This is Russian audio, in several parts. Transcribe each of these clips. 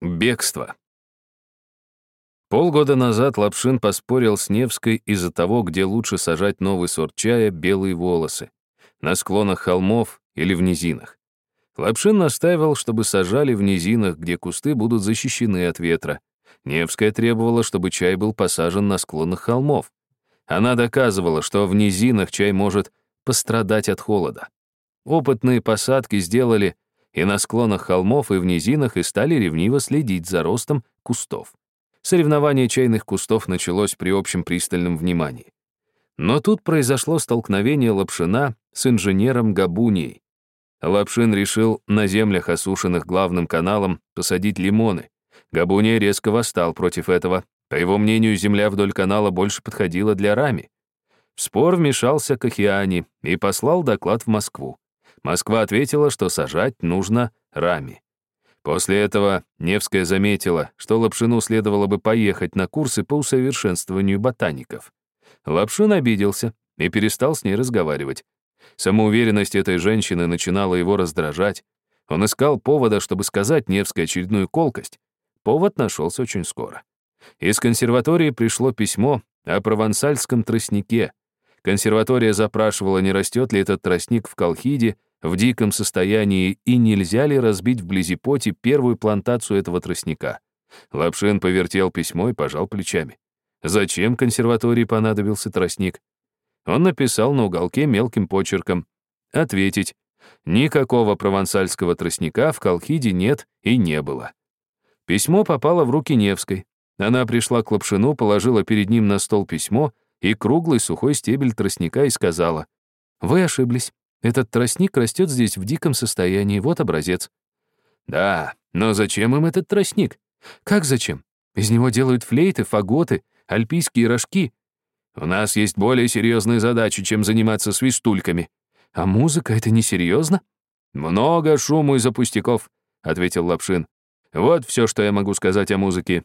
Бегство. Полгода назад Лапшин поспорил с Невской из-за того, где лучше сажать новый сорт чая «белые волосы» — на склонах холмов или в низинах. Лапшин настаивал, чтобы сажали в низинах, где кусты будут защищены от ветра. Невская требовала, чтобы чай был посажен на склонах холмов. Она доказывала, что в низинах чай может пострадать от холода. Опытные посадки сделали и на склонах холмов, и в низинах, и стали ревниво следить за ростом кустов. Соревнование чайных кустов началось при общем пристальном внимании. Но тут произошло столкновение Лапшина с инженером Габунией. Лапшин решил на землях, осушенных главным каналом, посадить лимоны. Габуния резко восстал против этого. По его мнению, земля вдоль канала больше подходила для рами. В спор вмешался Кахиани и послал доклад в Москву. Москва ответила, что сажать нужно рами. После этого Невская заметила, что Лапшину следовало бы поехать на курсы по усовершенствованию ботаников. Лапшин обиделся и перестал с ней разговаривать. Самоуверенность этой женщины начинала его раздражать. Он искал повода, чтобы сказать Невской очередную колкость. Повод нашелся очень скоро. Из консерватории пришло письмо о провансальском тростнике. Консерватория запрашивала, не растет ли этот тростник в Колхиде, в диком состоянии и нельзя ли разбить вблизи Поти первую плантацию этого тростника. Лапшин повертел письмо и пожал плечами. Зачем консерватории понадобился тростник? Он написал на уголке мелким почерком. Ответить. Никакого провансальского тростника в Колхиде нет и не было. Письмо попало в руки Невской. Она пришла к Лапшину, положила перед ним на стол письмо и круглый сухой стебель тростника и сказала, «Вы ошиблись. Этот тростник растет здесь в диком состоянии, вот образец». «Да, но зачем им этот тростник?» «Как зачем? Из него делают флейты, фаготы, альпийские рожки. У нас есть более серьезные задачи, чем заниматься свистульками. А музыка — это несерьезно?» «Много шуму из-за пустяков», — ответил Лапшин. «Вот все, что я могу сказать о музыке».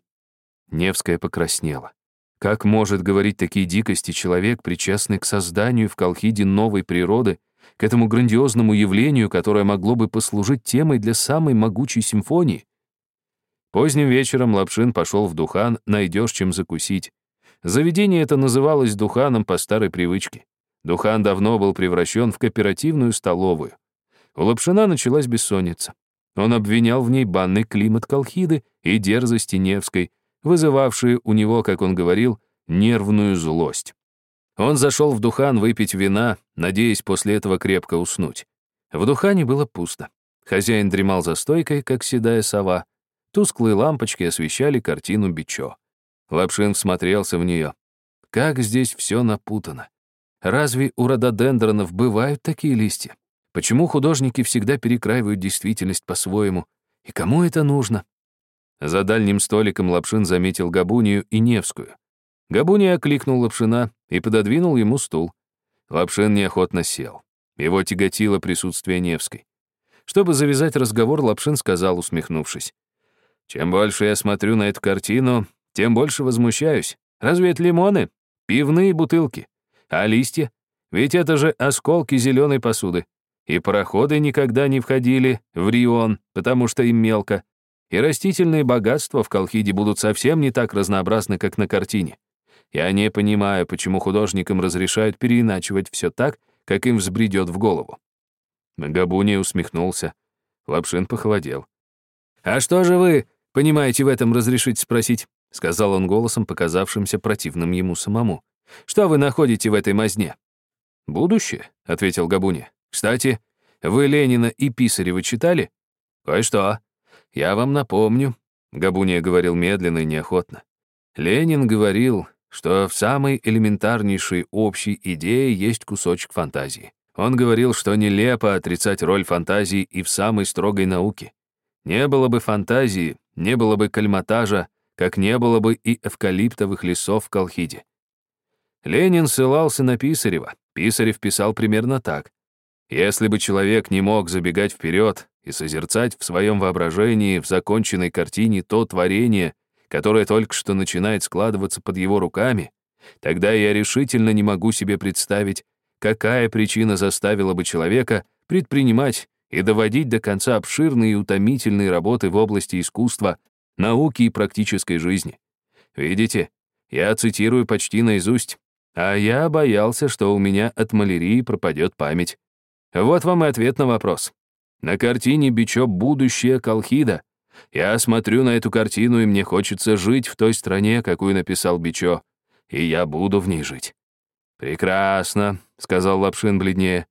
Невская покраснела. Как может говорить такие дикости человек, причастный к созданию в Колхиде новой природы, к этому грандиозному явлению, которое могло бы послужить темой для самой могучей симфонии. Поздним вечером Лапшин пошел в Духан, найдешь чем закусить. Заведение это называлось Духаном по старой привычке. Духан давно был превращен в кооперативную столовую. У Лапшина началась бессонница. Он обвинял в ней банный климат Колхиды и дерзости Невской, вызывавшие у него, как он говорил, нервную злость. Он зашел в Духан выпить вина, надеясь после этого крепко уснуть. В Духане было пусто. Хозяин дремал за стойкой, как седая сова. Тусклые лампочки освещали картину Бичо. Лапшин всмотрелся в нее. Как здесь все напутано. Разве у рододендронов бывают такие листья? Почему художники всегда перекраивают действительность по-своему? И кому это нужно? За дальним столиком Лапшин заметил Габунию и Невскую. Габуния окликнул Лапшина и пододвинул ему стул. Лапшин неохотно сел. Его тяготило присутствие Невской. Чтобы завязать разговор, Лапшин сказал, усмехнувшись. «Чем больше я смотрю на эту картину, тем больше возмущаюсь. Разве это лимоны? Пивные бутылки. А листья? Ведь это же осколки зеленой посуды. И пароходы никогда не входили в Рион, потому что им мелко. И растительные богатства в Колхиде будут совсем не так разнообразны, как на картине. Я не понимаю, почему художникам разрешают переиначивать все так, как им взбредет в голову. Габуния усмехнулся. Лапшин похолодел. «А что же вы понимаете в этом разрешить спросить?» — сказал он голосом, показавшимся противным ему самому. «Что вы находите в этой мазне?» «Будущее», — ответил Габуния. «Кстати, вы Ленина и Писарева читали?» «Кое-что. Я вам напомню», — Габуния говорил медленно и неохотно. «Ленин говорил, что в самой элементарнейшей общей идее есть кусочек фантазии. Он говорил, что нелепо отрицать роль фантазии и в самой строгой науке. Не было бы фантазии, не было бы кальматажа, как не было бы и эвкалиптовых лесов в Колхиде. Ленин ссылался на Писарева. Писарев писал примерно так. Если бы человек не мог забегать вперед и созерцать в своем воображении в законченной картине то творение, которое только что начинает складываться под его руками, тогда я решительно не могу себе представить, какая причина заставила бы человека предпринимать и доводить до конца обширные и утомительные работы в области искусства, науки и практической жизни. Видите, я цитирую почти наизусть, а я боялся, что у меня от малярии пропадет память. Вот вам и ответ на вопрос. На картине Бичо «Будущее Колхида». Я смотрю на эту картину, и мне хочется жить в той стране, какую написал Бичо, и я буду в ней жить. «Прекрасно», — сказал Лапшин бледнее.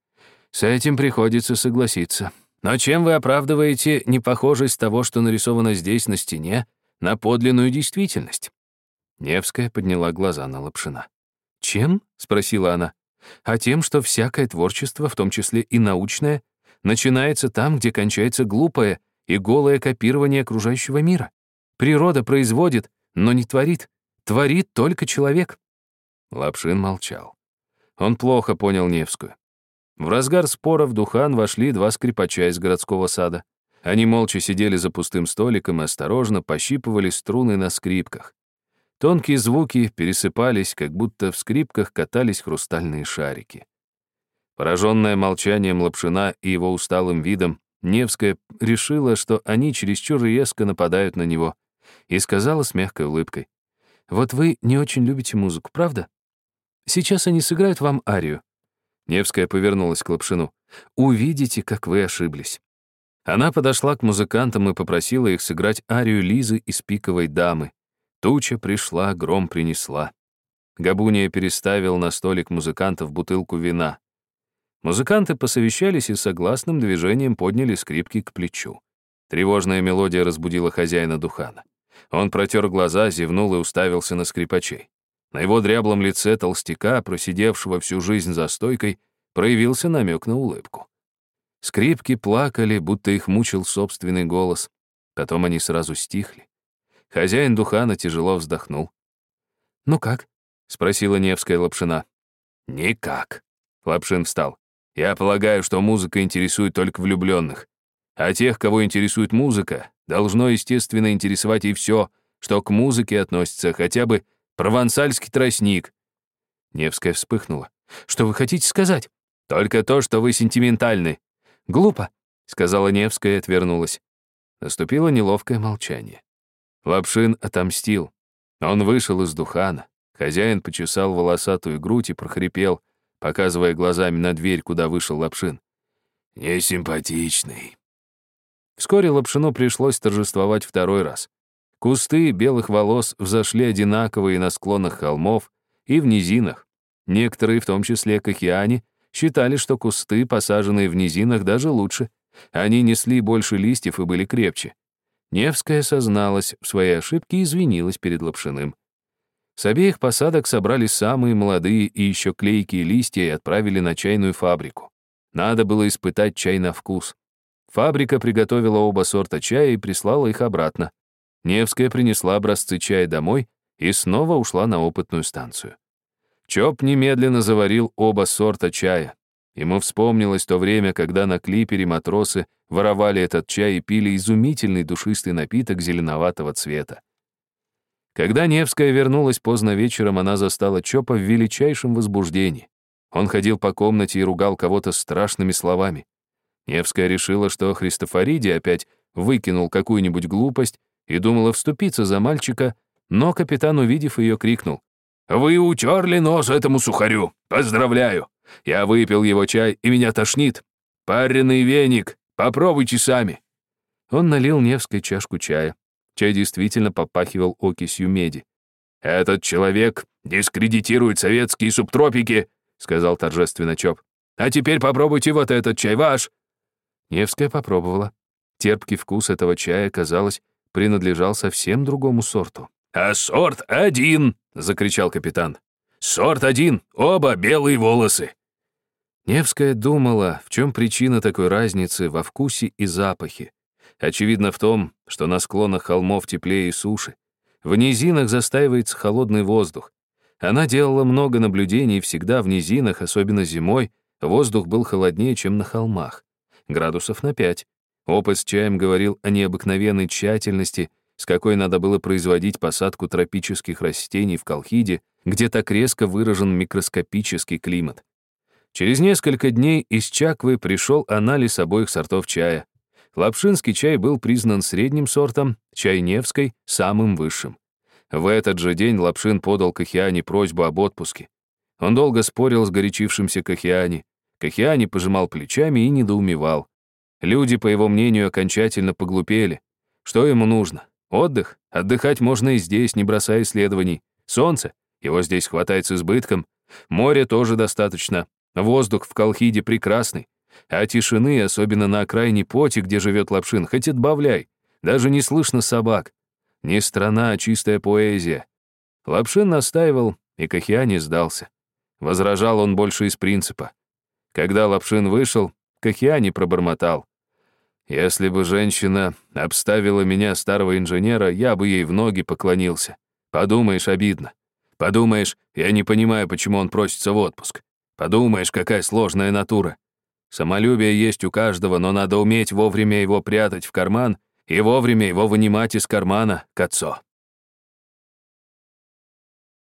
«С этим приходится согласиться. Но чем вы оправдываете непохожесть того, что нарисовано здесь на стене, на подлинную действительность?» Невская подняла глаза на Лапшина. «Чем?» — спросила она. «А тем, что всякое творчество, в том числе и научное, начинается там, где кончается глупое и голое копирование окружающего мира. Природа производит, но не творит. Творит только человек». Лапшин молчал. Он плохо понял Невскую. В разгар спора в Духан вошли два скрипача из городского сада. Они молча сидели за пустым столиком и осторожно пощипывали струны на скрипках. Тонкие звуки пересыпались, как будто в скрипках катались хрустальные шарики. Пораженная молчанием Лапшина и его усталым видом, Невская решила, что они чересчур резко нападают на него, и сказала с мягкой улыбкой, «Вот вы не очень любите музыку, правда? Сейчас они сыграют вам арию». Невская повернулась к Лапшину. «Увидите, как вы ошиблись». Она подошла к музыкантам и попросила их сыграть арию Лизы из «Пиковой дамы». Туча пришла, гром принесла. Габуния переставил на столик музыкантов бутылку вина. Музыканты посовещались и согласным движением подняли скрипки к плечу. Тревожная мелодия разбудила хозяина Духана. Он протер глаза, зевнул и уставился на скрипачей. На его дряблом лице толстяка, просидевшего всю жизнь за стойкой, проявился намек на улыбку. Скрипки плакали, будто их мучил собственный голос. Потом они сразу стихли. Хозяин Духана тяжело вздохнул. «Ну как?» — спросила Невская Лапшина. «Никак». Лапшин встал. «Я полагаю, что музыка интересует только влюбленных. А тех, кого интересует музыка, должно, естественно, интересовать и все, что к музыке относится, хотя бы провансальский тростник». Невская вспыхнула. «Что вы хотите сказать?» «Только то, что вы сентиментальны». «Глупо», — сказала Невская и отвернулась. Наступило неловкое молчание. Лапшин отомстил. Он вышел из Духана. Хозяин почесал волосатую грудь и прохрипел, показывая глазами на дверь, куда вышел Лапшин. «Несимпатичный». Вскоре Лапшину пришлось торжествовать второй раз. Кусты белых волос взошли одинаковые на склонах холмов и в низинах. Некоторые, в том числе кахиане, считали, что кусты, посаженные в низинах, даже лучше. Они несли больше листьев и были крепче. Невская созналась в своей ошибке и извинилась перед Лапшиным. С обеих посадок собрали самые молодые и еще клейкие листья и отправили на чайную фабрику. Надо было испытать чай на вкус. Фабрика приготовила оба сорта чая и прислала их обратно. Невская принесла образцы чая домой и снова ушла на опытную станцию. Чоп немедленно заварил оба сорта чая. Ему вспомнилось то время, когда на клипере матросы воровали этот чай и пили изумительный душистый напиток зеленоватого цвета. Когда Невская вернулась поздно вечером, она застала Чопа в величайшем возбуждении. Он ходил по комнате и ругал кого-то страшными словами. Невская решила, что Христофориди опять выкинул какую-нибудь глупость и думала вступиться за мальчика, но капитан, увидев ее, крикнул. «Вы утерли нос этому сухарю! Поздравляю! Я выпил его чай, и меня тошнит. Пареный веник, попробуйте сами». Он налил Невской чашку чая. Чай действительно попахивал окисью меди. «Этот человек дискредитирует советские субтропики», сказал торжественно Чоп. «А теперь попробуйте вот этот чай, ваш». Невская попробовала. Терпкий вкус этого чая, казалось, принадлежал совсем другому сорту. «А сорт один!» — закричал капитан. «Сорт один, оба белые волосы. Невская думала, в чем причина такой разницы во вкусе и запахе. Очевидно в том, что на склонах холмов теплее и суше. В низинах застаивается холодный воздух. Она делала много наблюдений, всегда в низинах, особенно зимой, воздух был холоднее, чем на холмах. Градусов на пять. Опыт с чаем говорил о необыкновенной тщательности, с какой надо было производить посадку тропических растений в Колхиде, где так резко выражен микроскопический климат. Через несколько дней из Чаквы пришел анализ обоих сортов чая. Лапшинский чай был признан средним сортом, чай Невской — самым высшим. В этот же день Лапшин подал Кахиане просьбу об отпуске. Он долго спорил с горячившимся Кахиане. Кахиане пожимал плечами и недоумевал. Люди, по его мнению, окончательно поглупели. Что ему нужно? Отдых? Отдыхать можно и здесь, не бросая исследований. Солнце? Его здесь хватает с избытком. Море тоже достаточно. Воздух в Колхиде прекрасный. А тишины, особенно на окраине Поти, где живет Лапшин, хоть отбавляй. Даже не слышно собак. Не страна, а чистая поэзия. Лапшин настаивал, и Кахиане сдался. Возражал он больше из принципа. Когда Лапшин вышел, Кахиане пробормотал. «Если бы женщина обставила меня, старого инженера, я бы ей в ноги поклонился. Подумаешь, обидно. Подумаешь, я не понимаю, почему он просится в отпуск. Подумаешь, какая сложная натура. Самолюбие есть у каждого, но надо уметь вовремя его прятать в карман и вовремя его вынимать из кармана, Кацо.